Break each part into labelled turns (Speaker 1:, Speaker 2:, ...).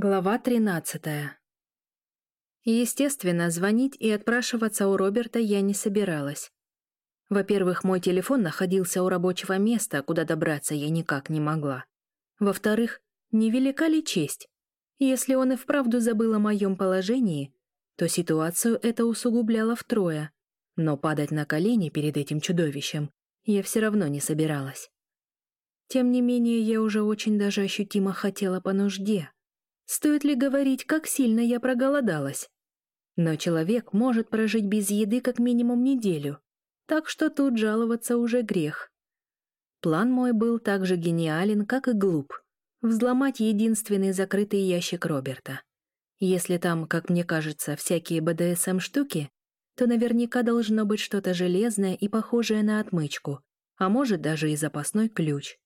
Speaker 1: Глава 13. Естественно, звонить и отпрашиваться у Роберта я не собиралась. Во-первых, мой телефон находился у рабочего места, куда добраться я никак не могла. Во-вторых, невелика ли честь? Если он и вправду забыл о моем положении, то ситуацию это усугубляло втрое. Но падать на колени перед этим чудовищем я все равно не собиралась. Тем не менее, я уже очень даже ощутимо хотела по нужде. Стоит ли говорить, как сильно я проголодалась? Но человек может прожить без еды как минимум неделю, так что тут жаловаться уже грех. План мой был так же гениален, как и глуп. Взломать единственный закрытый ящик Роберта. Если там, как мне кажется, всякие БДСМ-штуки, то наверняка должно быть что-то железное и похожее на отмычку, а может даже и запасной ключ.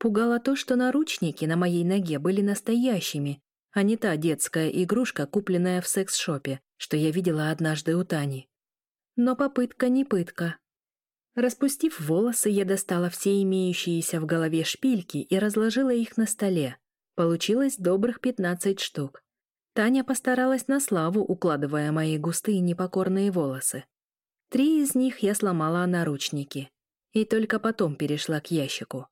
Speaker 1: Пугало то, что наручники на моей ноге были настоящими, а не та детская игрушка, купленная в секс-шопе, что я видела однажды у Тани. Но попытка не пытка. Распустив волосы, я достала все имеющиеся в голове шпильки и разложила их на столе. Получилось добрых 15 штук. Таня постаралась на славу, укладывая мои густые непокорные волосы. Три из них я сломала наручники. И только потом перешла к ящику.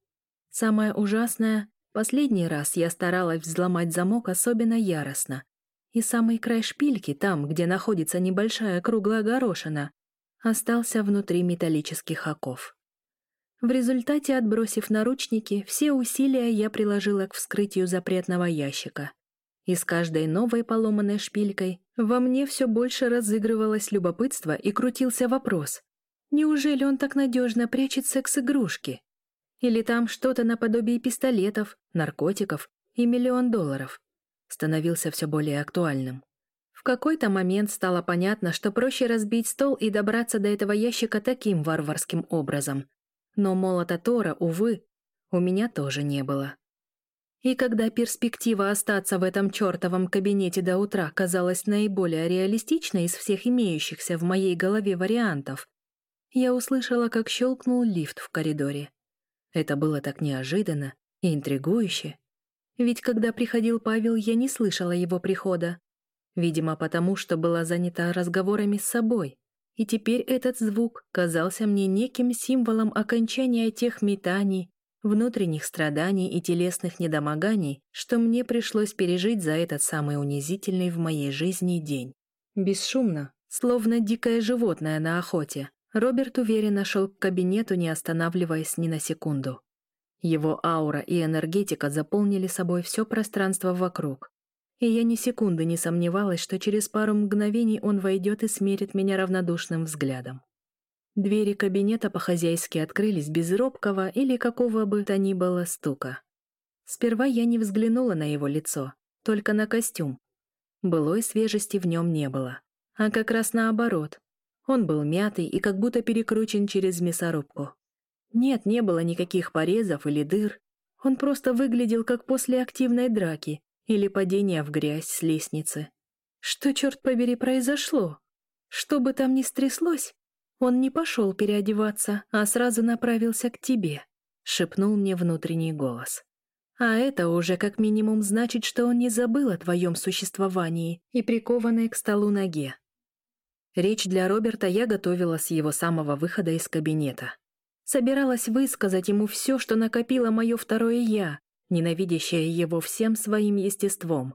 Speaker 1: Самое ужасное, последний раз я старалась взломать замок особенно яростно. И самый край шпильки, там, где находится небольшая круглая горошина, остался внутри металлических оков. В результате, отбросив наручники, все усилия я приложила к вскрытию запретного ящика. И с каждой новой поломанной шпилькой во мне все больше разыгрывалось любопытство и крутился вопрос. Неужели он так надежно прячет секс-игрушки? Или там что-то наподобие пистолетов, наркотиков и миллион долларов. Становился все более актуальным. В какой-то момент стало понятно, что проще разбить стол и добраться до этого ящика таким варварским образом. Но молота Тора, увы, у меня тоже не было. И когда перспектива остаться в этом чертовом кабинете до утра казалась наиболее реалистичной из всех имеющихся в моей голове вариантов, я услышала, как щелкнул лифт в коридоре. Это было так неожиданно и интригующе. Ведь когда приходил Павел, я не слышала его прихода. Видимо, потому что была занята разговорами с собой. И теперь этот звук казался мне неким символом окончания тех метаний, внутренних страданий и телесных недомоганий, что мне пришлось пережить за этот самый унизительный в моей жизни день. Бесшумно, словно дикое животное на охоте, Роберт уверенно шел к кабинету, не останавливаясь ни на секунду. Его аура и энергетика заполнили собой все пространство вокруг. И я ни секунды не сомневалась, что через пару мгновений он войдет и смерит меня равнодушным взглядом. Двери кабинета по-хозяйски открылись без робкого или какого бы то ни было стука. Сперва я не взглянула на его лицо, только на костюм. Былой свежести в нем не было. А как раз наоборот, он был мятый и как будто перекручен через мясорубку. Нет, не было никаких порезов или дыр. Он просто выглядел как после активной драки или падения в грязь с лестницы. Что, черт побери, произошло? Что бы там ни стряслось, он не пошел переодеваться, а сразу направился к тебе, шепнул мне внутренний голос. А это уже как минимум значит, что он не забыл о твоем существовании и прикованной к столу ноге. Речь для Роберта я готовила с его самого выхода из кабинета. Собиралась высказать ему все, что накопило мое второе «я», ненавидящее его всем своим естеством.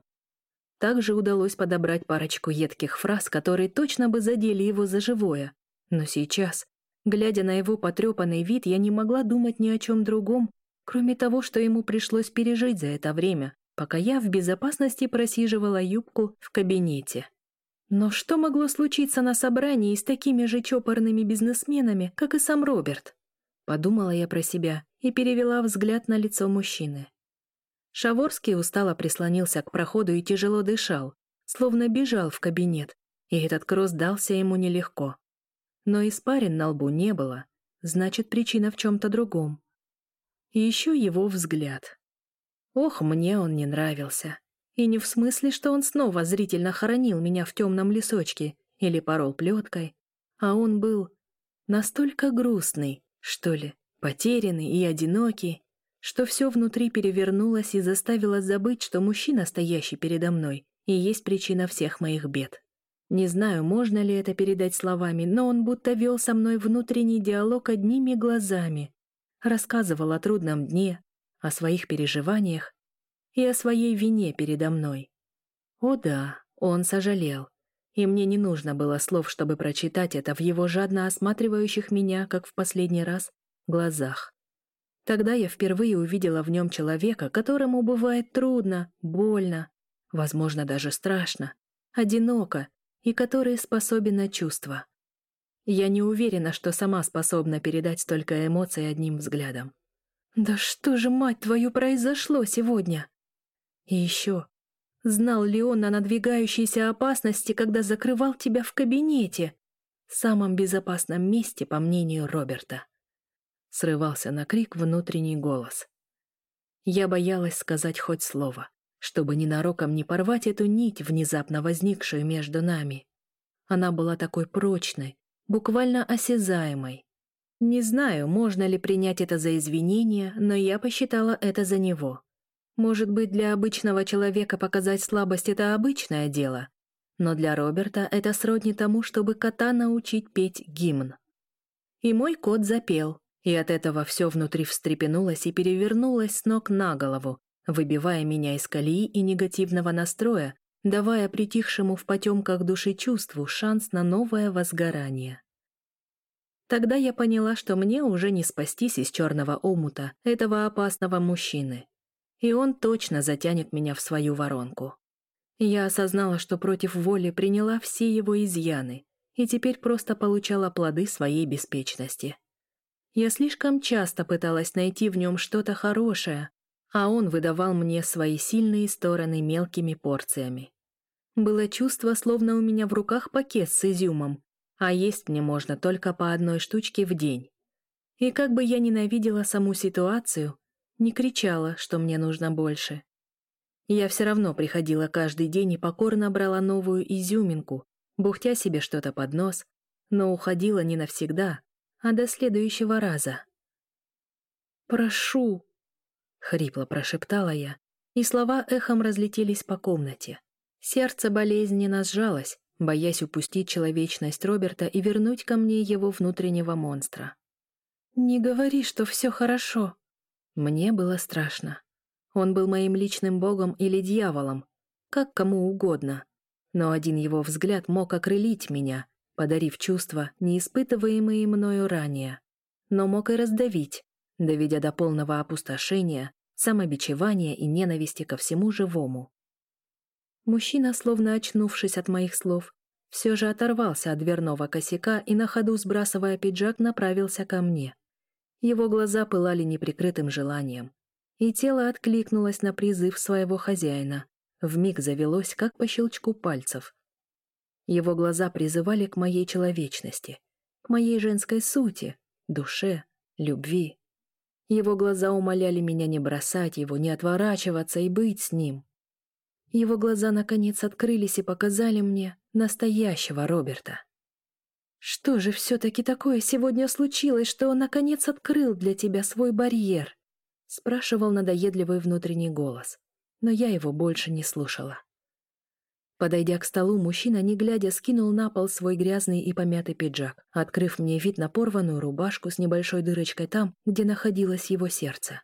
Speaker 1: Также удалось подобрать парочку едких фраз, которые точно бы задели его за живое. Но сейчас, глядя на его потрепанный вид, я не могла думать ни о чем другом, кроме того, что ему пришлось пережить за это время, пока я в безопасности просиживала юбку в кабинете. Но что могло случиться на собрании с такими же чопорными бизнесменами, как и сам Роберт? Подумала я про себя и перевела взгляд на лицо мужчины. Шаворский устало прислонился к проходу и тяжело дышал, словно бежал в кабинет, и этот кросс дался ему нелегко. Но испарин на лбу не было, значит, причина в чем-то другом. И еще его взгляд. Ох, мне он не нравился. И не в смысле, что он снова зрительно хоронил меня в темном лесочке или порол плеткой, а он был настолько грустный, что ли, потерянный и одинокий, что все внутри перевернулось и заставило забыть, что мужчина, стоящий передо мной, и есть причина всех моих бед. Не знаю, можно ли это передать словами, но он будто вел со мной внутренний диалог одними глазами, рассказывал о трудном дне, о своих переживаниях и о своей вине передо мной. О да, он сожалел, и мне не нужно было слов, чтобы прочитать это в его жадно осматривающих меня, как в последний раз, глазах. Тогда я впервые увидела в нем человека, которому бывает трудно, больно, возможно, даже страшно, одиноко, и который способен на чувства. Я не уверена, что сама способна передать столько эмоций одним взглядом. «Да что же, мать твою, произошло сегодня?» И еще, знал ли он о надвигающейся опасности, когда закрывал тебя в кабинете, самом безопасном месте, по мнению Роберта? Срывался на крик внутренний голос. Я боялась сказать хоть слово чтобы ненароком не порвать эту нить, внезапно возникшую между нами. Она была такой прочной, буквально осязаемой. Не знаю, можно ли принять это за извинение, но я посчитала это за него. Может быть, для обычного человека показать слабость — это обычное дело, но для Роберта это сродни тому, чтобы кота научить петь гимн. И мой кот запел, и от этого все внутри встрепенулось и перевернулось с ног на голову, выбивая меня из колеи и негативного настроя, давая притихшему в потемках души чувству шанс на новое возгорание. Тогда я поняла, что мне уже не спастись из черного омута этого опасного мужчины. И он точно затянет меня в свою воронку. Я осознала, что против воли приняла все его изъяны и теперь просто получала плоды своей беспечности. Я слишком часто пыталась найти в нем что-то хорошее, а он выдавал мне свои сильные стороны мелкими порциями. Было чувство, словно у меня в руках пакет с изюмом, а есть мне можно только по одной штучке в день. И как бы я ненавидела саму ситуацию, не кричала, что мне нужно больше. Я все равно приходила каждый день и покорно брала новую изюминку, бухтя себе что-то под нос, но уходила не навсегда, а до следующего раза. «Прошу», Хрипло прошептала я, и слова эхом разлетелись по комнате. Сердце болезненно сжалось, боясь упустить человечность Роберта и вернуть ко мне его внутреннего монстра. «Не говори, что все хорошо». Мне было страшно. Он был моим личным богом или дьяволом, как кому угодно. Но один его взгляд мог окрылить меня, подарив чувства, не испытываемые мною ранее, но мог и раздавить, доведя до полного опустошения, самобичевания и ненависти ко всему живому. Мужчина, словно очнувшись от моих слов, все же оторвался от дверного косяка и на ходу, сбрасывая пиджак, направился ко мне. Его глаза пылали неприкрытым желанием, и тело откликнулось на призыв своего хозяина, вмиг завелось, как по щелчку пальцев. Его глаза призывали к моей человечности, к моей женской сути, душе, любви. Его глаза умоляли меня не бросать его, не отворачиваться и быть с ним. Его глаза наконец открылись и показали мне настоящего Роберта. Что же все-таки такое сегодня случилось, что он наконец открыл для тебя свой барьер? Спрашивал надоедливый внутренний голос, но я его больше не слушала. Подойдя к столу, мужчина, не глядя, скинул на пол свой грязный и помятый пиджак, открыв мне вид на порванную рубашку с небольшой дырочкой там, где находилось его сердце.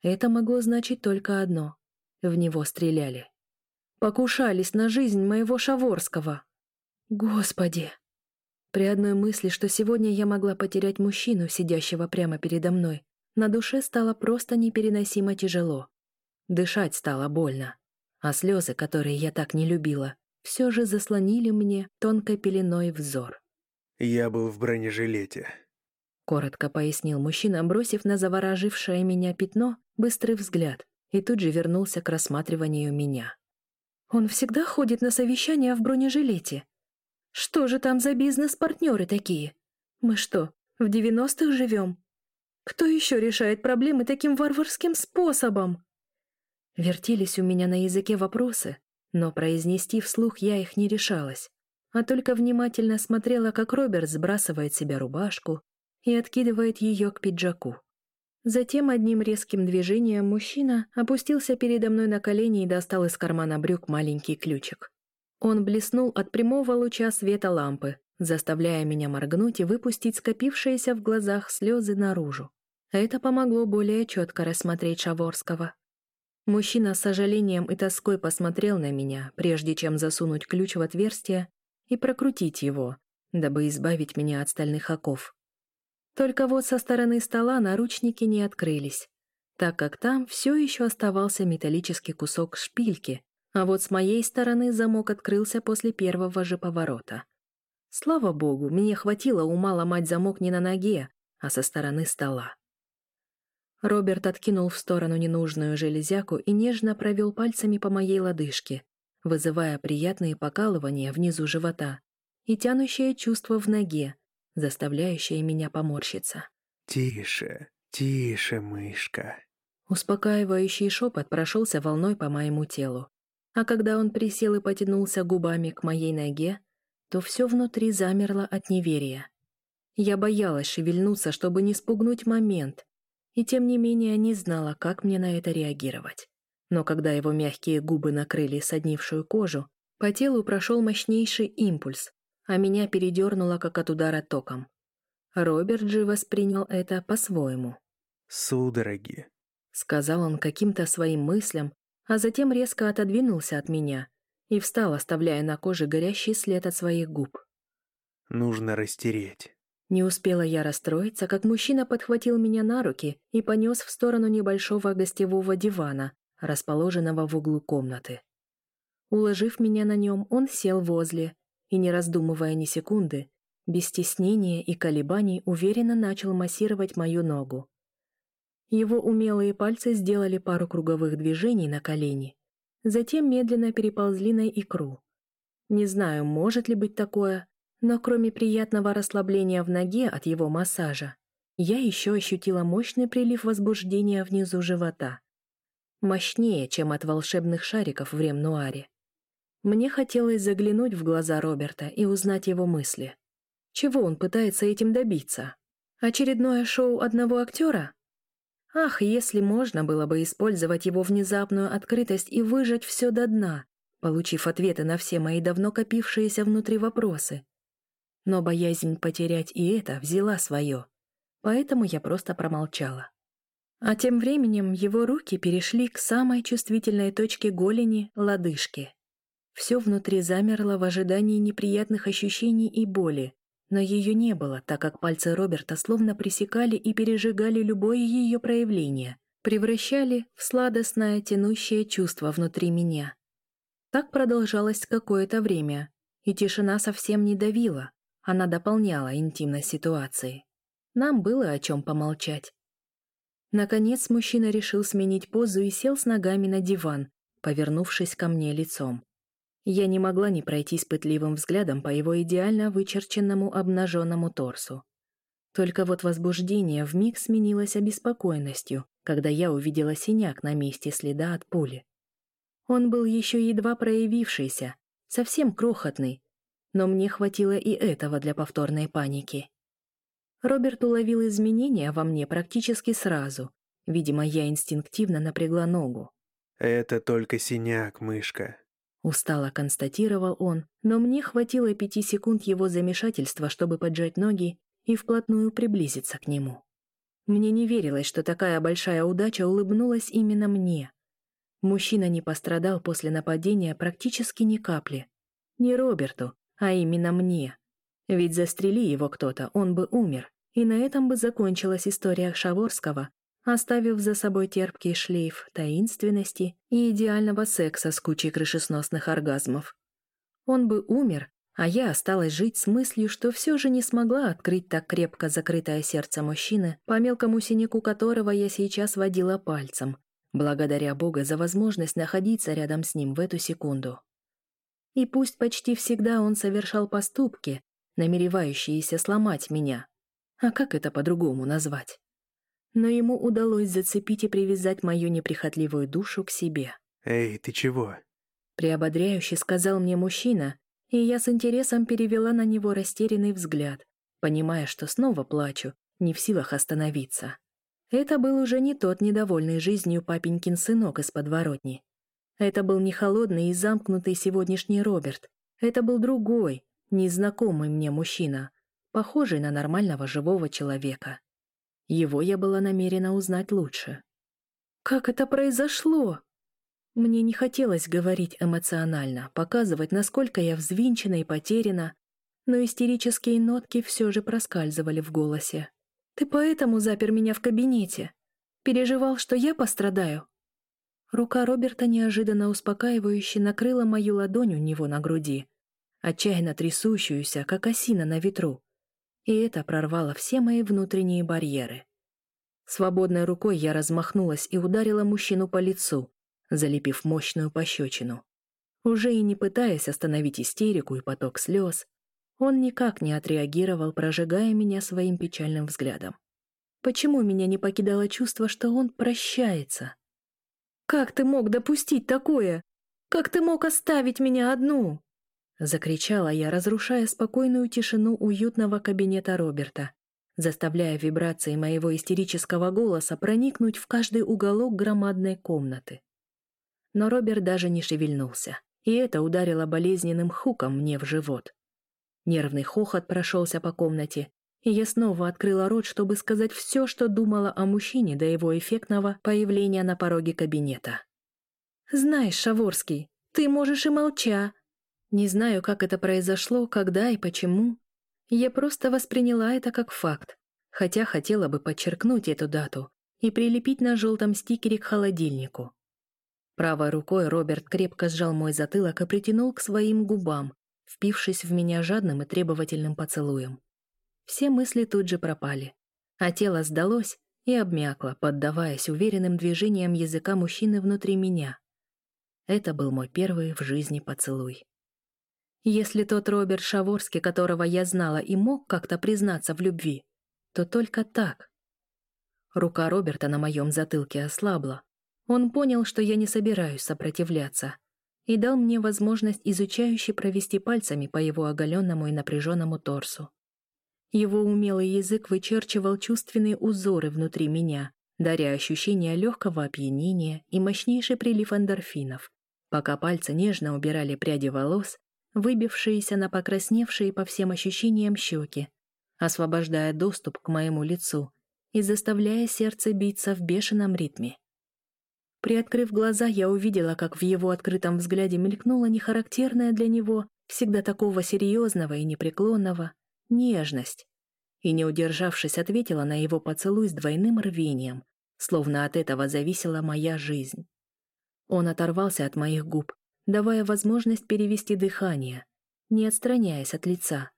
Speaker 1: Это могло значить только одно — в него стреляли. Покушались на жизнь моего Шаворского. Господи! При одной мысли, что сегодня я могла потерять мужчину, сидящего прямо передо мной, на душе стало просто непереносимо тяжело. Дышать стало больно а слезы, которые я так не любила, все же заслонили мне тонкой пеленой взор.
Speaker 2: «Я был в бронежилете», —
Speaker 1: коротко пояснил мужчина, бросив на заворожившее меня пятно быстрый взгляд, и тут же вернулся к рассматриванию меня. «Он всегда ходит на совещания в бронежилете. Что же там за бизнес-партнеры такие? Мы что, в девяностых живем? Кто еще решает проблемы таким варварским способом?» Вертелись у меня на языке вопросы, но произнести вслух я их не решалась, а только внимательно смотрела, как Роберт сбрасывает себя рубашку и откидывает ее к пиджаку. Затем одним резким движением мужчина опустился передо мной на колени и достал из кармана брюк маленький ключик. Он блеснул от прямого луча света лампы, заставляя меня моргнуть и выпустить скопившиеся в глазах слезы наружу. Это помогло более четко рассмотреть Шаворского. Мужчина с сожалением и тоской посмотрел на меня, прежде чем засунуть ключ в отверстие и прокрутить его, дабы избавить меня от стальных оков. Только вот со стороны стола наручники не открылись, так как там все еще оставался металлический кусок шпильки, а вот с моей стороны замок открылся после первого же поворота. Слава богу, мне хватило ума ломать замок не на ноге, а со стороны стола. Роберт откинул в сторону ненужную железяку и нежно провел пальцами по моей лодыжке, вызывая приятные покалывания внизу живота и тянущее чувство в ноге, заставляющее меня поморщиться.
Speaker 2: «Тише, тише, мышка».
Speaker 1: Успокаивающий шепот прошелся волной по моему телу. А когда он присел и потянулся губами к моей ноге, то все внутри замерло от неверия. Я боялась шевельнуться, чтобы не спугнуть момент, и тем не менее не знала, как мне на это реагировать. Но когда его мягкие губы накрыли соднившую кожу, по телу прошел мощнейший импульс, а меня передернуло, как от удара током. Роберт же воспринял это по-своему.
Speaker 2: «Судороги», —
Speaker 1: сказал он каким-то своим мыслям, а затем резко отодвинулся от меня и встал, оставляя на коже горящий след от своих губ.
Speaker 2: «Нужно растереть».
Speaker 1: Не успела я расстроиться, как мужчина подхватил меня на руки и понес в сторону небольшого гостевого дивана, расположенного в углу комнаты. Уложив меня на нем, он сел возле, и, не раздумывая ни секунды, без стеснения и колебаний уверенно начал массировать мою ногу. Его умелые пальцы сделали пару круговых движений на колени, затем медленно переползли на икру. Не знаю, может ли быть такое, но кроме приятного расслабления в ноге от его массажа, я еще ощутила мощный прилив возбуждения внизу живота. Мощнее, чем от волшебных шариков в Ремнуаре. Мне хотелось заглянуть в глаза Роберта и узнать его мысли. Чего он пытается этим добиться? Очередное шоу одного актера? Ах, если можно было бы использовать его внезапную открытость и выжать все до дна, получив ответы на все мои давно копившиеся внутри вопросы. Но боязнь потерять и это взяла свое, поэтому я просто промолчала. А тем временем его руки перешли к самой чувствительной точке голени — лодыжки. Все внутри замерло в ожидании неприятных ощущений и боли, но ее не было, так как пальцы Роберта словно пресекали и пережигали любое ее проявление, превращали в сладостное тянущее чувство внутри меня. Так продолжалось какое-то время, и тишина совсем не давила, она дополняла интимность ситуации. Нам было о чем помолчать. Наконец мужчина решил сменить позу и сел с ногами на диван, повернувшись ко мне лицом. Я не могла не пройтись пытливым взглядом по его идеально вычерченному обнаженному торсу. Только вот возбуждение вмиг сменилось обеспокоенностью, когда я увидела синяк на месте следа от пули. Он был еще едва проявившийся, совсем крохотный, но мне хватило и этого для повторной паники. Роберт уловил изменения во мне практически сразу. Видимо, я инстинктивно напрягла ногу.
Speaker 2: «Это только синяк, мышка»,
Speaker 1: Устало констатировал он, но мне хватило пяти секунд его замешательства, чтобы поджать ноги и вплотную приблизиться к нему. Мне не верилось, что такая большая удача улыбнулась именно мне. Мужчина не пострадал после нападения практически ни капли. Не Роберту, а именно мне. Ведь застрели его кто-то, он бы умер, и на этом бы закончилась история Шаворского оставив за собой терпкий шлейф таинственности и идеального секса с кучей крышесносных оргазмов. Он бы умер, а я осталась жить с мыслью, что все же не смогла открыть так крепко закрытое сердце мужчины, по мелкому синяку которого я сейчас водила пальцем, благодаря Бога за возможность находиться рядом с ним в эту секунду. И пусть почти всегда он совершал поступки, намеревающиеся сломать меня. А как это по-другому назвать? Но ему удалось зацепить и привязать мою неприхотливую душу к себе.
Speaker 2: «Эй, ты чего?»
Speaker 1: Приободряюще сказал мне мужчина, и я с интересом перевела на него растерянный взгляд, понимая, что снова плачу, не в силах остановиться. Это был уже не тот недовольный жизнью папенькин сынок из подворотни. Это был не холодный и замкнутый сегодняшний Роберт. Это был другой, незнакомый мне мужчина, похожий на нормального живого человека. Его я была намерена узнать лучше. «Как это произошло?» Мне не хотелось говорить эмоционально, показывать, насколько я взвинчена и потеряна, но истерические нотки все же проскальзывали в голосе. «Ты поэтому запер меня в кабинете? Переживал, что я пострадаю?» Рука Роберта неожиданно успокаивающе накрыла мою ладонь у него на груди, отчаянно трясущуюся, как осина на ветру. И это прорвало все мои внутренние барьеры. Свободной рукой я размахнулась и ударила мужчину по лицу, залепив мощную пощечину. Уже и не пытаясь остановить истерику и поток слез, он никак не отреагировал, прожигая меня своим печальным взглядом. Почему меня не покидало чувство, что он прощается? «Как ты мог допустить такое? Как ты мог оставить меня одну?» Закричала я, разрушая спокойную тишину уютного кабинета Роберта, заставляя вибрации моего истерического голоса проникнуть в каждый уголок громадной комнаты. Но Роберт даже не шевельнулся, и это ударило болезненным хуком мне в живот. Нервный хохот прошелся по комнате, и я снова открыла рот, чтобы сказать все, что думала о мужчине до его эффектного появления на пороге кабинета. «Знаешь, Шаворский, ты можешь и молча. Не знаю, как это произошло, когда и почему. Я просто восприняла это как факт, хотя хотела бы подчеркнуть эту дату и прилепить на желтом стикере к холодильнику. Правой рукой Роберт крепко сжал мой затылок и притянул к своим губам, впившись в меня жадным и требовательным поцелуем. Все мысли тут же пропали, а тело сдалось и обмякло, поддаваясь уверенным движениям языка мужчины внутри меня. Это был мой первый в жизни поцелуй. Если тот Роберт Шаворский, которого я знала и мог как-то признаться в любви, то только так. Рука Роберта на моем затылке ослабла. Он понял, что я не собираюсь сопротивляться, и дал мне возможность изучающе провести пальцами по его оголенному и напряженному торсу. Его умелый язык вычерчивал чувственные узоры внутри меня, даря ощущение легкого опьянения и мощнейший прилив эндорфинов, пока пальцы нежно убирали пряди волос, выбившиеся на покрасневшие по всем ощущениям щеки, освобождая доступ к моему лицу и заставляя сердце биться в бешеном ритме. Приоткрыв глаза, я увидела, как в его открытом взгляде мелькнула нехарактерная для него, всегда такого серьезного и непреклонного, нежность. И, не удержавшись, ответила на его поцелуй с двойным рвением, словно от этого зависела моя жизнь. Он оторвался от моих губ, давая возможность перевести дыхание, не отстраняясь от лица,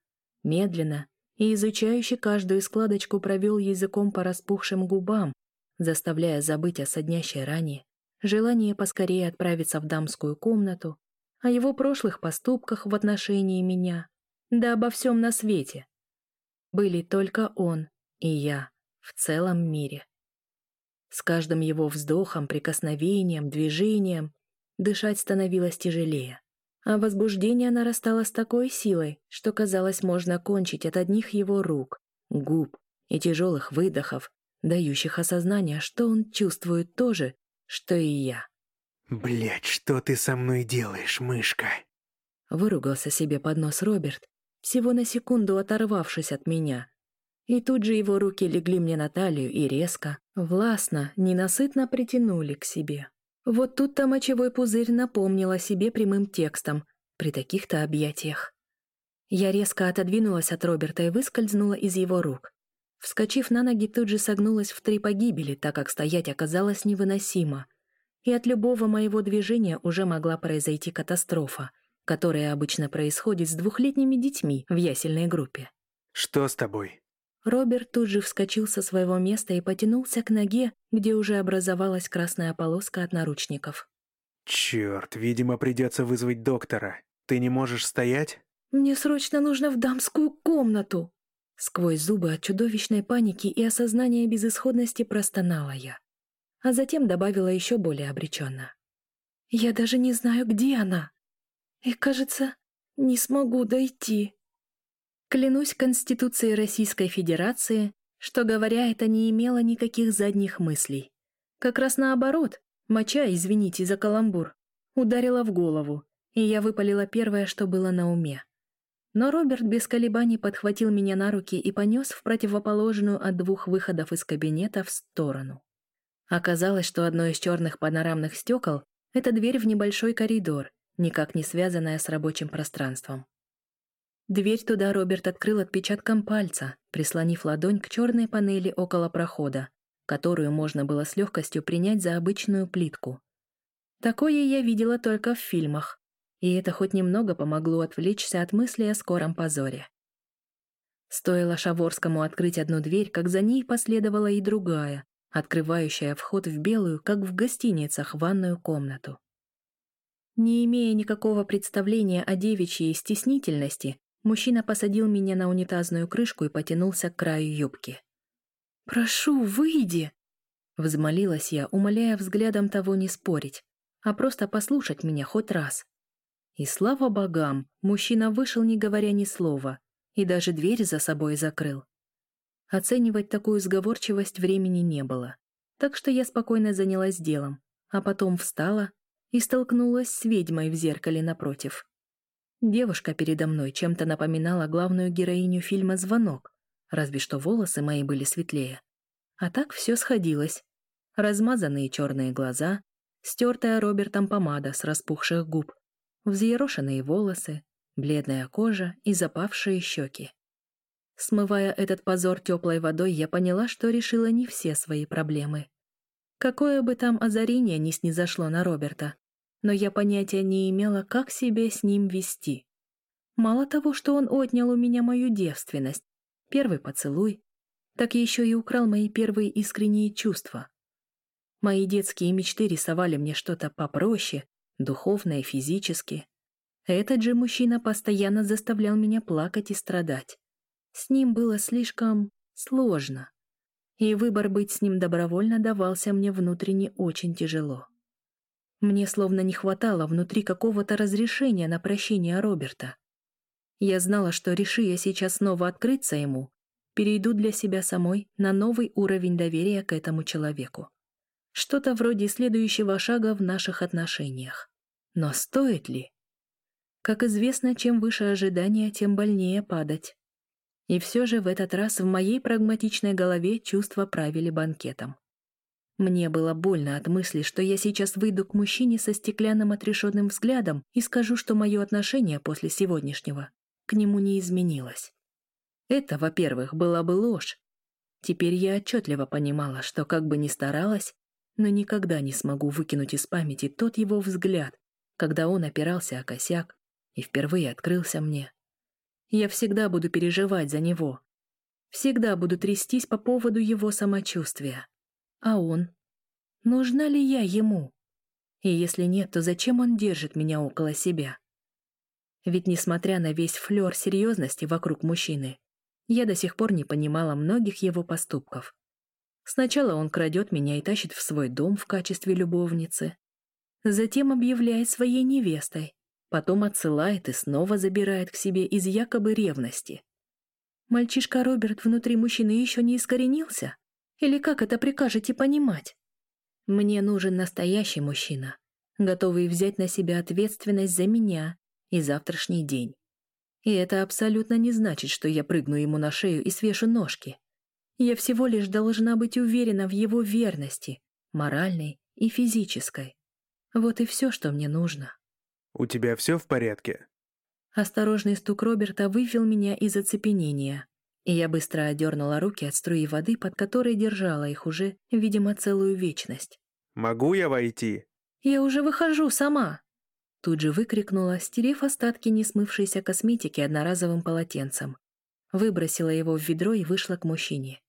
Speaker 1: медленно и изучающе каждую складочку провел языком по распухшим губам, заставляя забыть о соднящей ране желание поскорее отправиться в дамскую комнату, о его прошлых поступках в отношении меня, да обо всем на свете. Были только он и я в целом мире. С каждым его вздохом, прикосновением, движением дышать становилось тяжелее, а возбуждение нарастало с такой силой, что казалось, можно кончить от одних его рук, губ и тяжелых выдохов, дающих осознание, что он чувствует то же, что и я.
Speaker 2: Блять, что ты со мной делаешь, мышка?»
Speaker 1: Выругался себе под нос Роберт, всего на секунду оторвавшись от меня. И тут же его руки легли мне на талию и резко, властно, ненасытно притянули к себе. Вот тут-то мочевой пузырь напомнил о себе прямым текстом при таких-то объятиях. Я резко отодвинулась от Роберта и выскользнула из его рук. Вскочив на ноги, тут же согнулась в три погибели, так как стоять оказалось невыносимо. И от любого моего движения уже могла произойти катастрофа, которая обычно происходит с двухлетними детьми в ясельной группе.
Speaker 2: «Что с тобой?»
Speaker 1: Роберт тут же вскочил со своего места и потянулся к ноге, где уже образовалась красная полоска от наручников.
Speaker 2: «Черт, видимо, придется вызвать доктора. Ты не можешь стоять?»
Speaker 1: «Мне срочно нужно в дамскую комнату!» Сквозь зубы от чудовищной паники и осознания безысходности простонала я. А затем добавила еще более обреченно. «Я даже не знаю, где она. И, кажется, не смогу дойти». Клянусь Конституцией Российской Федерации, что, говоря это, не имело никаких задних мыслей. Как раз наоборот, моча, извините за каламбур, ударила в голову, и я выпалила первое, что было на уме. Но Роберт без колебаний подхватил меня на руки и понес в противоположную от двух выходов из кабинета в сторону. Оказалось, что одно из черных панорамных стекол — это дверь в небольшой коридор, никак не связанная с рабочим пространством. Дверь туда Роберт открыл отпечатком пальца, прислонив ладонь к черной панели около прохода, которую можно было с легкостью принять за обычную плитку. Такое я видела только в фильмах, и это хоть немного помогло отвлечься от мысли о скором позоре. Стоило Шаворскому открыть одну дверь, как за ней последовала и другая, открывающая вход в белую, как в гостиницах, ванную комнату. Не имея никакого представления о девичьей стеснительности, Мужчина посадил меня на унитазную крышку и потянулся к краю юбки. «Прошу, выйди!» Взмолилась я, умоляя взглядом того не спорить, а просто послушать меня хоть раз. И слава богам, мужчина вышел, не говоря ни слова, и даже дверь за собой закрыл. Оценивать такую сговорчивость времени не было, так что я спокойно занялась делом, а потом встала и столкнулась с ведьмой в зеркале напротив. Девушка передо мной чем-то напоминала главную героиню фильма «Звонок», разве что волосы мои были светлее. А так все сходилось. Размазанные черные глаза, стертая Робертом помада с распухших губ, взъерошенные волосы, бледная кожа и запавшие щеки. Смывая этот позор теплой водой, я поняла, что решила не все свои проблемы. Какое бы там озарение ни снизошло на Роберта, но я понятия не имела, как себя с ним вести. Мало того, что он отнял у меня мою девственность, первый поцелуй, так еще и украл мои первые искренние чувства. Мои детские мечты рисовали мне что-то попроще, духовно и физически. Этот же мужчина постоянно заставлял меня плакать и страдать. С ним было слишком сложно, и выбор быть с ним добровольно давался мне внутренне очень тяжело. Мне словно не хватало внутри какого-то разрешения на прощение Роберта. Я знала, что реши я сейчас снова открыться ему, перейду для себя самой на новый уровень доверия к этому человеку. Что-то вроде следующего шага в наших отношениях. Но стоит ли? Как известно, чем выше ожидания, тем больнее падать. И все же в этот раз в моей прагматичной голове чувства правили банкетом. Мне было больно от мысли, что я сейчас выйду к мужчине со стеклянным отрешенным взглядом и скажу, что мое отношение после сегодняшнего к нему не изменилось. Это, во-первых, была бы ложь. Теперь я отчетливо понимала, что как бы ни старалась, но никогда не смогу выкинуть из памяти тот его взгляд, когда он опирался о косяк и впервые открылся мне. Я всегда буду переживать за него. Всегда буду трястись по поводу его самочувствия. А он? Нужна ли я ему? И если нет, то зачем он держит меня около себя? Ведь несмотря на весь флёр серьезности вокруг мужчины, я до сих пор не понимала многих его поступков. Сначала он крадет меня и тащит в свой дом в качестве любовницы. Затем объявляет своей невестой. Потом отсылает и снова забирает к себе из якобы ревности. Мальчишка Роберт внутри мужчины еще не искоренился? Или как это прикажете понимать? Мне нужен настоящий мужчина, готовый взять на себя ответственность за меня и завтрашний день. И это абсолютно не значит, что я прыгну ему на шею и свешу ножки. Я всего лишь должна быть уверена в его верности, моральной и физической. Вот и все, что мне нужно.
Speaker 2: «У тебя все в порядке?»
Speaker 1: Осторожный стук Роберта вывел меня из оцепенения и я быстро одернула руки от струи воды, под которой держала их уже, видимо, целую вечность.
Speaker 2: «Могу я войти?»
Speaker 1: «Я уже выхожу сама!» Тут же выкрикнула, стерев остатки несмывшейся косметики одноразовым полотенцем. Выбросила его в ведро и вышла к мужчине.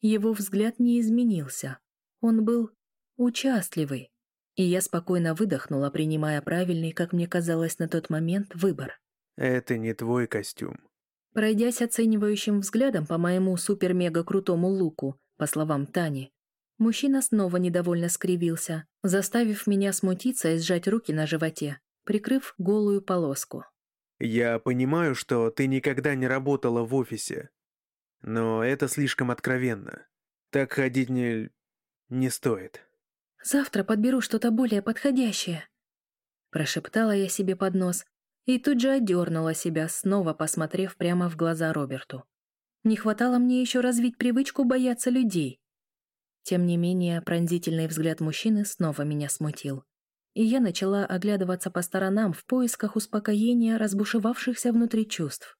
Speaker 1: Его взгляд не изменился. Он был участливый. И я спокойно выдохнула, принимая правильный, как мне казалось на тот момент, выбор.
Speaker 2: «Это не твой костюм»,
Speaker 1: Пройдясь оценивающим взглядом по моему супер-мега-крутому луку, по словам Тани, мужчина снова недовольно скривился, заставив меня смутиться и сжать руки на животе, прикрыв голую полоску.
Speaker 2: «Я понимаю, что ты никогда не работала в офисе, Но это слишком откровенно. Так ходить не... не стоит.
Speaker 1: «Завтра подберу что-то более подходящее», — прошептала я себе под нос и тут же одернула себя, снова посмотрев прямо в глаза Роберту. Не хватало мне еще развить привычку бояться людей. Тем не менее, пронзительный взгляд мужчины снова меня смутил. И я начала оглядываться по сторонам в поисках успокоения разбушевавшихся внутри чувств.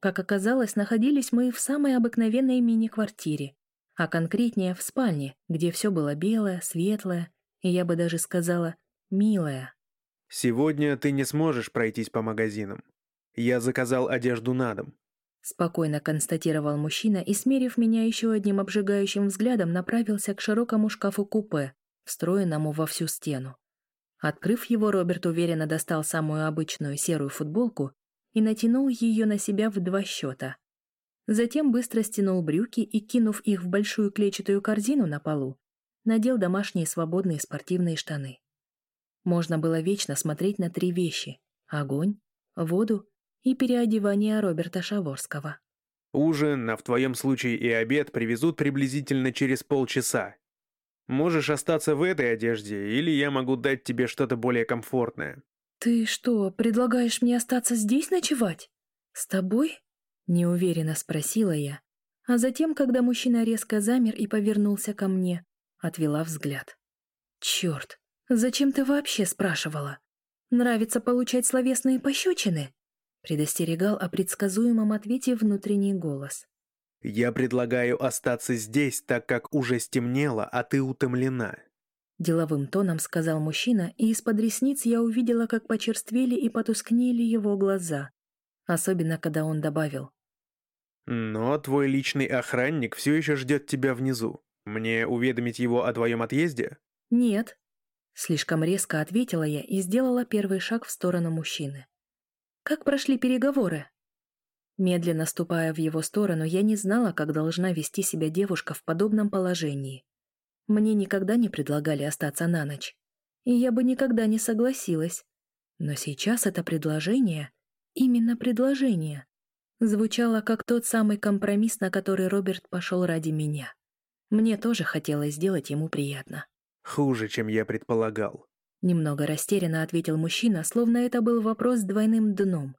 Speaker 1: Как оказалось, находились мы в самой обыкновенной мини-квартире, а конкретнее в спальне, где все было белое, светлое, и я бы даже сказала, милое.
Speaker 2: «Сегодня ты не сможешь пройтись по магазинам. Я заказал одежду на дом.
Speaker 1: Спокойно констатировал мужчина и, смерив меня еще одним обжигающим взглядом, направился к широкому шкафу-купе, встроенному во всю стену. Открыв его, Роберт уверенно достал самую обычную серую футболку и натянул ее на себя в два счета. Затем быстро стянул брюки и, кинув их в большую клетчатую корзину на полу, надел домашние свободные спортивные штаны. Можно было вечно смотреть на три вещи — огонь, воду и переодевание Роберта Шаворского.
Speaker 2: «Ужин, а в твоем случае и обед привезут приблизительно через полчаса. Можешь остаться в этой одежде, или я могу дать тебе что-то более комфортное».
Speaker 1: «Ты что, предлагаешь мне остаться здесь ночевать? С тобой?» — неуверенно спросила я. А затем, когда мужчина резко замер и повернулся ко мне, отвела взгляд. «Черт, зачем ты вообще спрашивала? Нравится получать словесные пощечины?» Предостерегал о предсказуемом ответе внутренний голос.
Speaker 2: «Я предлагаю остаться здесь, так как уже стемнело, а ты утомлена».
Speaker 1: Деловым тоном сказал мужчина, и из-под ресниц я увидела, как почерствели и потускнели его глаза. Особенно, когда он добавил.
Speaker 2: «Но твой личный охранник все еще ждет тебя внизу. Мне уведомить его о твоем отъезде?»
Speaker 1: «Нет». Слишком резко ответила я и сделала первый шаг в сторону мужчины. Как прошли переговоры? Медленно ступая в его сторону, я не знала, как должна вести себя девушка в подобном положении. Мне никогда не предлагали остаться на ночь, и я бы никогда не согласилась. Но сейчас это предложение, именно предложение, звучало как тот самый компромисс, на который Роберт пошел ради меня. Мне тоже хотелось сделать ему приятно.
Speaker 2: «Хуже, чем я предполагал»,
Speaker 1: Немного растерянно ответил мужчина, словно это был вопрос с двойным дном.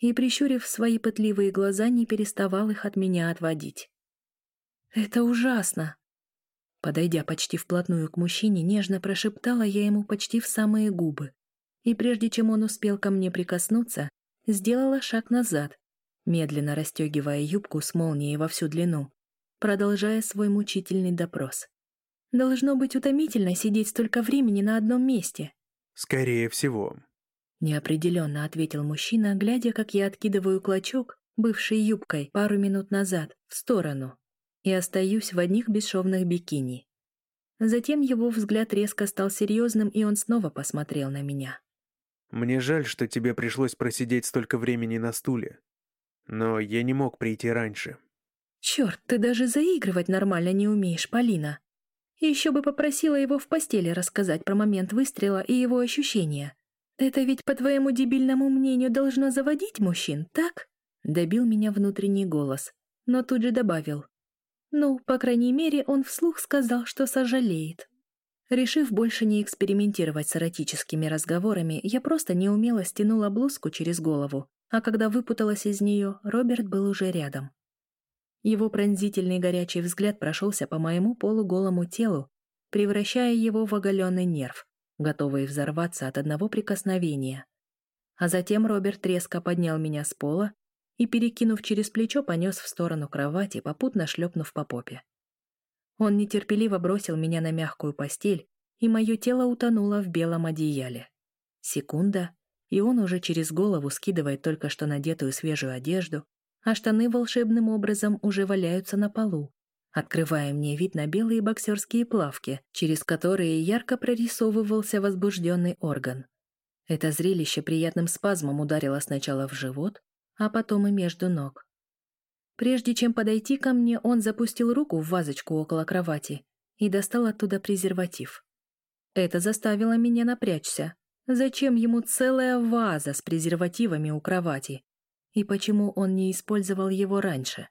Speaker 1: И, прищурив свои пытливые глаза, не переставал их от меня отводить. «Это ужасно!» Подойдя почти вплотную к мужчине, нежно прошептала я ему почти в самые губы. И прежде чем он успел ко мне прикоснуться, сделала шаг назад, медленно расстегивая юбку с молнией во всю длину, продолжая свой мучительный допрос. Должно быть утомительно сидеть столько времени на одном месте.
Speaker 2: Скорее всего.
Speaker 1: Неопределенно ответил мужчина, глядя, как я откидываю клочок, бывший юбкой, пару минут назад, в сторону, и остаюсь в одних бесшовных бикини. Затем его взгляд резко стал серьезным, и он снова посмотрел на меня.
Speaker 2: «Мне жаль, что тебе пришлось просидеть столько времени на стуле. Но я не мог прийти раньше».
Speaker 1: «Черт, ты даже заигрывать нормально не умеешь, Полина!» Еще бы попросила его в постели рассказать про момент выстрела и его ощущения. Это ведь, по твоему дебильному мнению, должно заводить мужчин, так? Добил меня внутренний голос, но тут же добавил. Ну, по крайней мере, он вслух сказал, что сожалеет. Решив больше не экспериментировать с эротическими разговорами, я просто неумело стянула блузку через голову, а когда выпуталась из нее, Роберт был уже рядом. Его пронзительный горячий взгляд прошелся по моему полуголому телу, превращая его в оголенный нерв, готовый взорваться от одного прикосновения. А затем Роберт резко поднял меня с пола и, перекинув через плечо, понес в сторону кровати, попутно шлепнув по попе. Он нетерпеливо бросил меня на мягкую постель, и мое тело утонуло в белом одеяле. Секунда, и он уже через голову скидывает только что надетую свежую одежду, а штаны волшебным образом уже валяются на полу, открывая мне вид на белые боксерские плавки, через которые ярко прорисовывался возбужденный орган. Это зрелище приятным спазмом ударило сначала в живот, а потом и между ног. Прежде чем подойти ко мне, он запустил руку в вазочку около кровати и достал оттуда презерватив. Это заставило меня напрячься. Зачем ему целая ваза с презервативами у кровати? И почему он не использовал его раньше.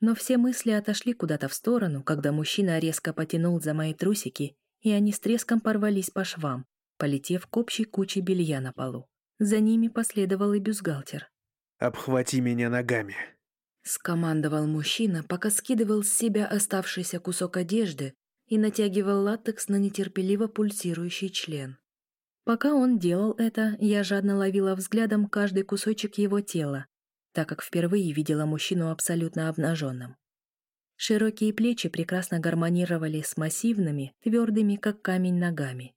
Speaker 1: Но все мысли отошли куда-то в сторону, когда мужчина резко потянул за мои трусики, и они с треском порвались по швам, полетев к общей куче белья на полу. За ними последовал и бюстгальтер.
Speaker 2: «Обхвати меня ногами», —
Speaker 1: скомандовал мужчина, пока скидывал с себя оставшийся кусок одежды и натягивал латекс на нетерпеливо пульсирующий член. Пока он делал это, я жадно ловила взглядом каждый кусочек его тела, так как впервые видела мужчину абсолютно обнаженным. Широкие плечи прекрасно гармонировали с массивными, твердыми, как камень, ногами.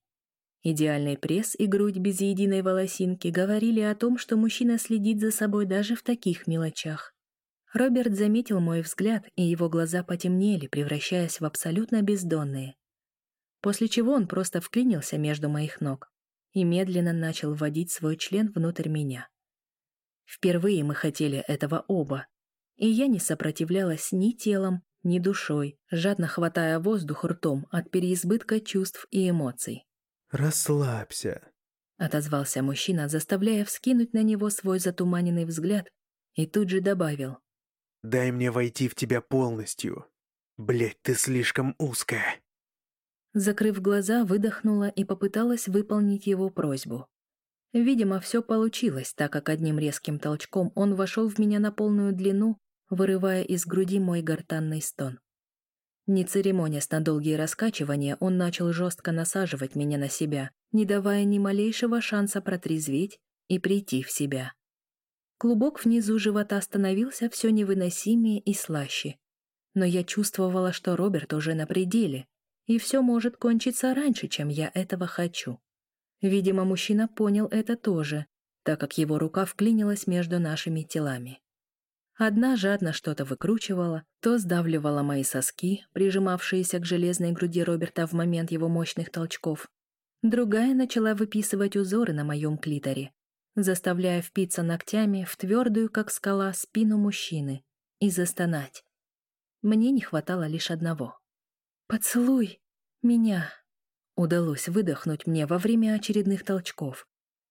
Speaker 1: Идеальный пресс и грудь без единой волосинки говорили о том, что мужчина следит за собой даже в таких мелочах. Роберт заметил мой взгляд, и его глаза потемнели, превращаясь в абсолютно бездонные. После чего он просто вклинился между моих ног и медленно начал вводить свой член внутрь меня. Впервые мы хотели этого оба, и я не сопротивлялась ни телом, ни душой, жадно хватая воздух ртом от переизбытка чувств и эмоций.
Speaker 2: «Расслабься», —
Speaker 1: отозвался мужчина, заставляя вскинуть на него свой затуманенный взгляд, и тут же добавил.
Speaker 2: «Дай мне войти в тебя полностью. Блядь, ты слишком узкая».
Speaker 1: Закрыв глаза, выдохнула и попыталась выполнить его просьбу. Видимо, все получилось, так как одним резким толчком он вошел в меня на полную длину, вырывая из груди мой гортанный стон. Не церемонясь на долгие раскачивания, он начал жестко насаживать меня на себя, не давая ни малейшего шанса протрезветь и прийти в себя. Клубок внизу живота становился все невыносимее и слаще. Но я чувствовала, что Роберт уже на пределе, и все может кончиться раньше, чем я этого хочу. Видимо, мужчина понял это тоже, так как его рука вклинилась между нашими телами. Одна жадно что-то выкручивала, то сдавливала мои соски, прижимавшиеся к железной груди Роберта в момент его мощных толчков. Другая начала выписывать узоры на моем клиторе, заставляя впиться ногтями в твердую, как скала, спину мужчины и застонать. Мне не хватало лишь одного. «Поцелуй меня!» Удалось выдохнуть мне во время очередных толчков.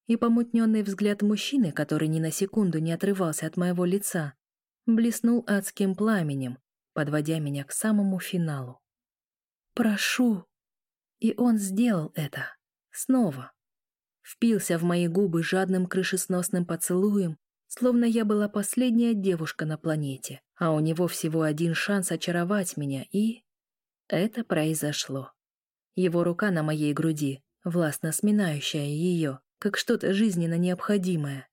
Speaker 1: И помутненный взгляд мужчины, который ни на секунду не отрывался от моего лица, блеснул адским пламенем, подводя меня к самому финалу. «Прошу!» И он сделал это. Снова. Впился в мои губы жадным крышесносным поцелуем, словно я была последняя девушка на планете, а у него всего один шанс очаровать меня, и... Это произошло. Его рука на моей груди, властно сминающая ее, как что-то жизненно необходимое.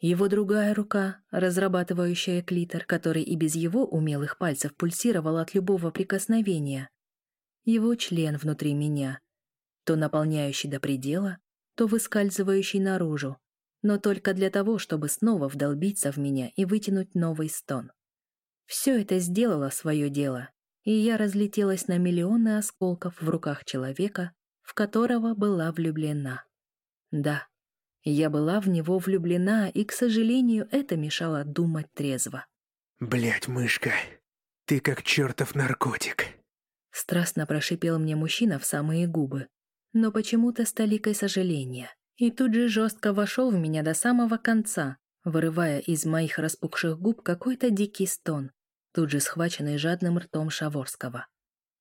Speaker 1: Его другая рука, разрабатывающая клитор, который и без его умелых пальцев пульсировал от любого прикосновения. Его член внутри меня, то наполняющий до предела, то выскальзывающий наружу, но только для того, чтобы снова вдолбиться в меня и вытянуть новый стон. Все это сделало свое дело, и я разлетелась на миллионы осколков в руках человека, в которого была влюблена. Да, я была в него влюблена, и, к сожалению, это мешало думать трезво.
Speaker 2: Блять, мышка, ты как чертов наркотик!»
Speaker 1: Страстно прошипел мне мужчина в самые губы, но почему-то с толикой сожаления. И тут же жестко вошел в меня до самого конца, вырывая из моих распухших губ какой-то дикий стон, тут же схваченный жадным ртом Шаворского.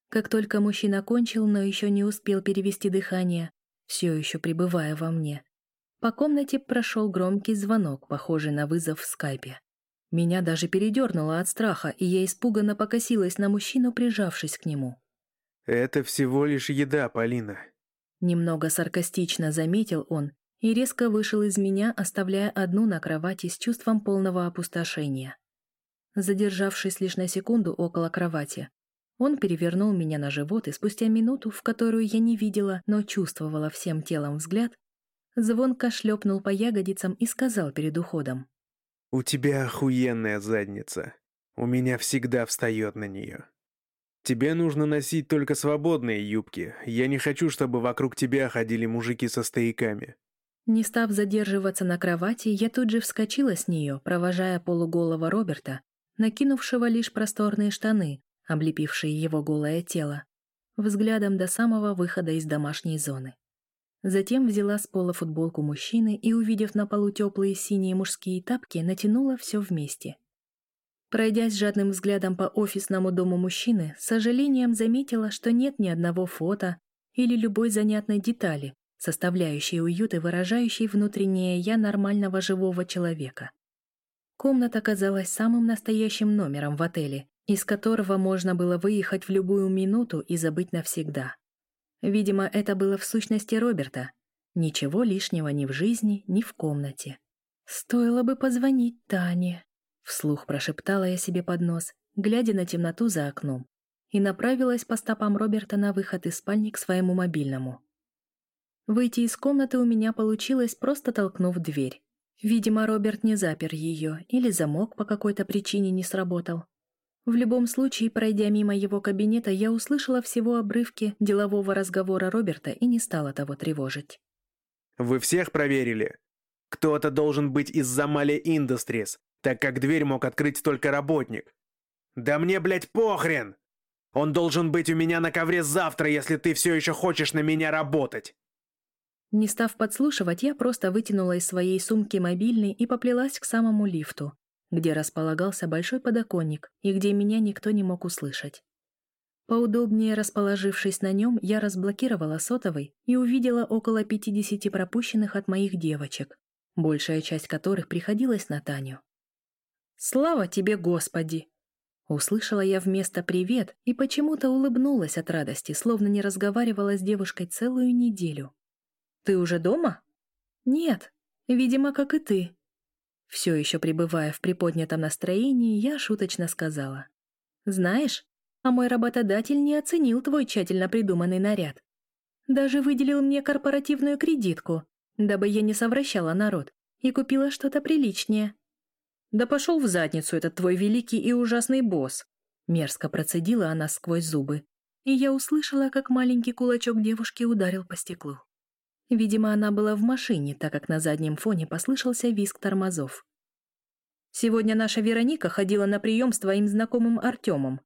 Speaker 1: Как только мужчина кончил, но еще не успел перевести дыхание, все еще пребывая во мне, по комнате прошел громкий звонок, похожий на вызов в скайпе. Меня даже передернуло от страха, и я испуганно покосилась на мужчину, прижавшись к нему.
Speaker 2: «Это всего лишь еда, Полина».
Speaker 1: Немного саркастично заметил он и резко вышел из меня, оставляя одну на кровати с чувством полного опустошения. Задержавшись лишь на секунду около кровати, он перевернул меня на живот, и спустя минуту, в которую я не видела, но чувствовала всем телом взгляд, звонко шлепнул по ягодицам и сказал перед уходом.
Speaker 2: «У тебя охуенная задница. У меня всегда встает на нее. Тебе нужно носить только свободные юбки. Я не хочу, чтобы вокруг тебя ходили мужики со стояками».
Speaker 1: Не став задерживаться на кровати, я тут же вскочила с нее, провожая полуголого Роберта, накинувшего лишь просторные штаны, облепившие его голое тело, взглядом до самого выхода из домашней зоны. Затем взяла с пола футболку мужчины и, увидев на полу теплые синие мужские тапки, натянула все вместе. Пройдясь жадным взглядом по офисному дому мужчины, с сожалением заметила, что нет ни одного фото или любой занятной детали, составляющей уют и выражающей внутреннее «я» нормального живого человека. Комната казалась самым настоящим номером в отеле, из которого можно было выехать в любую минуту и забыть навсегда. Видимо, это было в сущности Роберта. Ничего лишнего ни в жизни, ни в комнате. «Стоило бы позвонить Тане», — вслух прошептала я себе под нос, глядя на темноту за окном, и направилась по стопам Роберта на выход из спальни к своему мобильному. Выйти из комнаты у меня получилось, просто толкнув дверь. Видимо, Роберт не запер ее, или замок по какой-то причине не сработал. В любом случае, пройдя мимо его кабинета, я услышала всего обрывки делового разговора Роберта и не стала того тревожить.
Speaker 2: «Вы всех проверили? Кто-то должен быть из Замали Industries, так как дверь мог открыть только работник. Да мне, блядь, похрен! Он должен быть у меня на ковре завтра, если ты все еще хочешь на меня работать!»
Speaker 1: Не став подслушивать, я просто вытянула из своей сумки мобильный и поплелась к самому лифту где располагался большой подоконник и где меня никто не мог услышать. Поудобнее расположившись на нем, я разблокировала сотовый и увидела около 50 пропущенных от моих девочек, большая часть которых приходилась на Таню. «Слава тебе, Господи!» Услышала я вместо «привет» и почему-то улыбнулась от радости, словно не разговаривала с девушкой целую неделю. «Ты уже дома?» «Нет, видимо, как и ты», все еще пребывая в приподнятом настроении, я шуточно сказала. «Знаешь, а мой работодатель не оценил твой тщательно придуманный наряд. Даже выделил мне корпоративную кредитку, дабы я не совращала народ, и купила что-то приличнее». «Да пошел в задницу этот твой великий и ужасный босс!» Мерзко процедила она сквозь зубы, и я услышала, как маленький кулачок девушки ударил по стеклу. Видимо, она была в машине, так как на заднем фоне послышался визг тормозов. «Сегодня наша Вероника ходила на прием с твоим знакомым Артемом.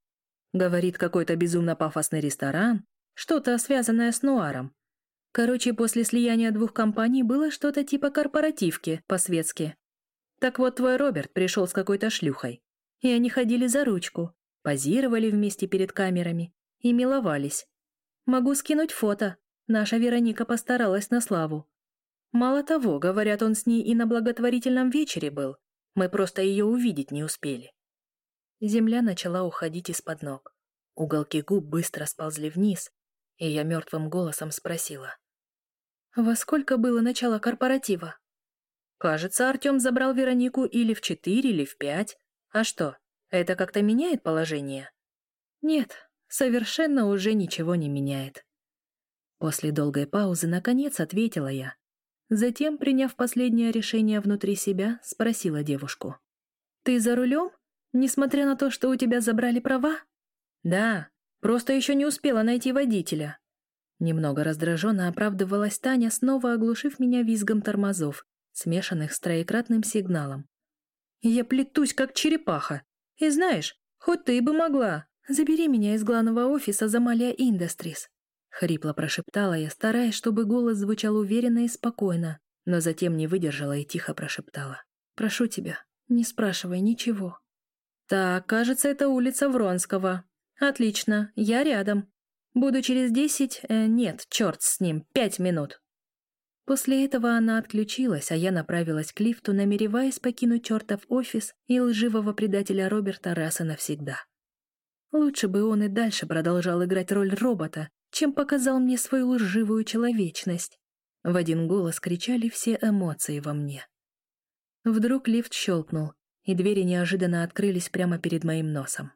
Speaker 1: Говорит, какой-то безумно пафосный ресторан, что-то связанное с нуаром. Короче, после слияния двух компаний было что-то типа корпоративки, по-светски. Так вот, твой Роберт пришел с какой-то шлюхой. И они ходили за ручку, позировали вместе перед камерами и миловались. Могу скинуть фото, Наша Вероника постаралась на славу. Мало того, говорят, он с ней и на благотворительном вечере был. Мы просто ее увидеть не успели. Земля начала уходить из-под ног. Уголки губ быстро сползли вниз, и я мертвым голосом спросила. «Во сколько было начало корпоратива?» «Кажется, Артем забрал Веронику или в четыре, или в пять. А что, это как-то меняет положение?» «Нет, совершенно уже ничего не меняет». После долгой паузы, наконец, ответила я. Затем, приняв последнее решение внутри себя, спросила девушку. «Ты за рулем? Несмотря на то, что у тебя забрали права?» «Да, просто еще не успела найти водителя». Немного раздраженно оправдывалась Таня, снова оглушив меня визгом тормозов, смешанных с троекратным сигналом. «Я плетусь, как черепаха. И знаешь, хоть ты бы могла. Забери меня из главного офиса Замалия Industries. Хрипло прошептала я, стараясь, чтобы голос звучал уверенно и спокойно, но затем не выдержала и тихо прошептала. «Прошу тебя, не спрашивай ничего». «Так, кажется, это улица Вронского. Отлично, я рядом. Буду через десять... Э, нет, черт с ним, пять минут». После этого она отключилась, а я направилась к лифту, намереваясь покинуть чертов офис и лживого предателя Роберта и навсегда. Лучше бы он и дальше продолжал играть роль робота, чем показал мне свою лживую человечность. В один голос кричали все эмоции во мне. Вдруг лифт щелкнул, и двери неожиданно открылись прямо перед моим носом.